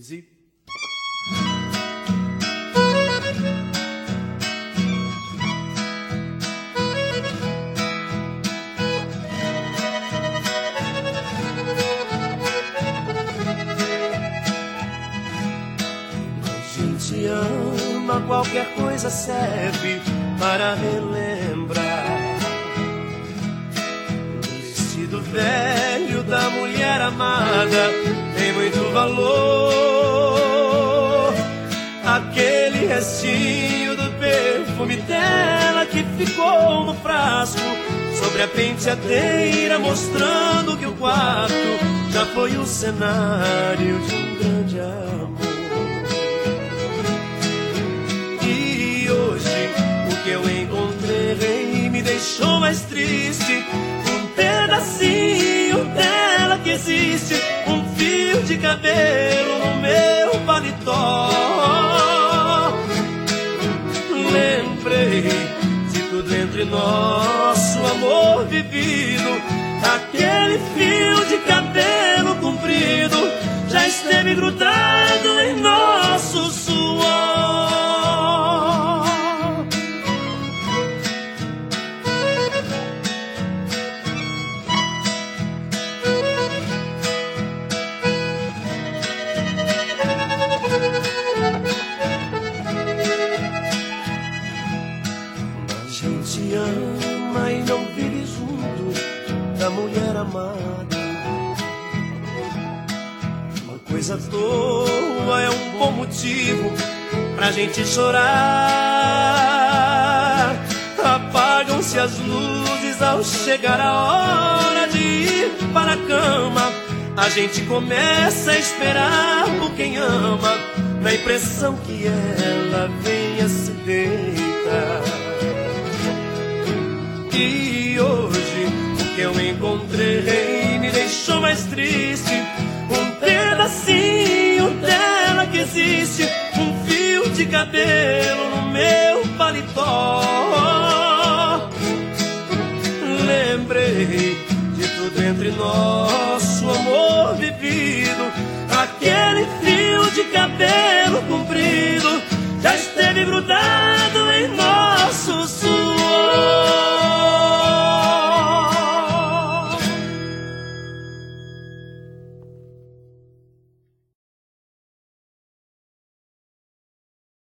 dois e. A gente ama, qualquer coisa serve para relembrar. O vestido velho da mulher amada muito valor. Aquele restinho do perfume dela que ficou no frasco sobre a penteadeira, mostrando que o quarto já foi o cenário de um grande amor. E hoje o que eu encontrei me deixou mais triste. Um pedacinho dela cabelo no meu paletó. Lembrei de tudo entre nós, o amor vivido, aquele fio de cabelo gente ama e não vive junto da mulher amada. Uma coisa toa é um bom motivo pra gente chorar. Apagam-se as luzes ao chegar a hora de ir para a cama. A gente começa a esperar por quem ama, na impressão que ela venha se deitar. Encontrei me deixou mais triste. Um pedacinho dela que existe, um fio de cabelo no meu paletó. Lembrei de tudo entre nós,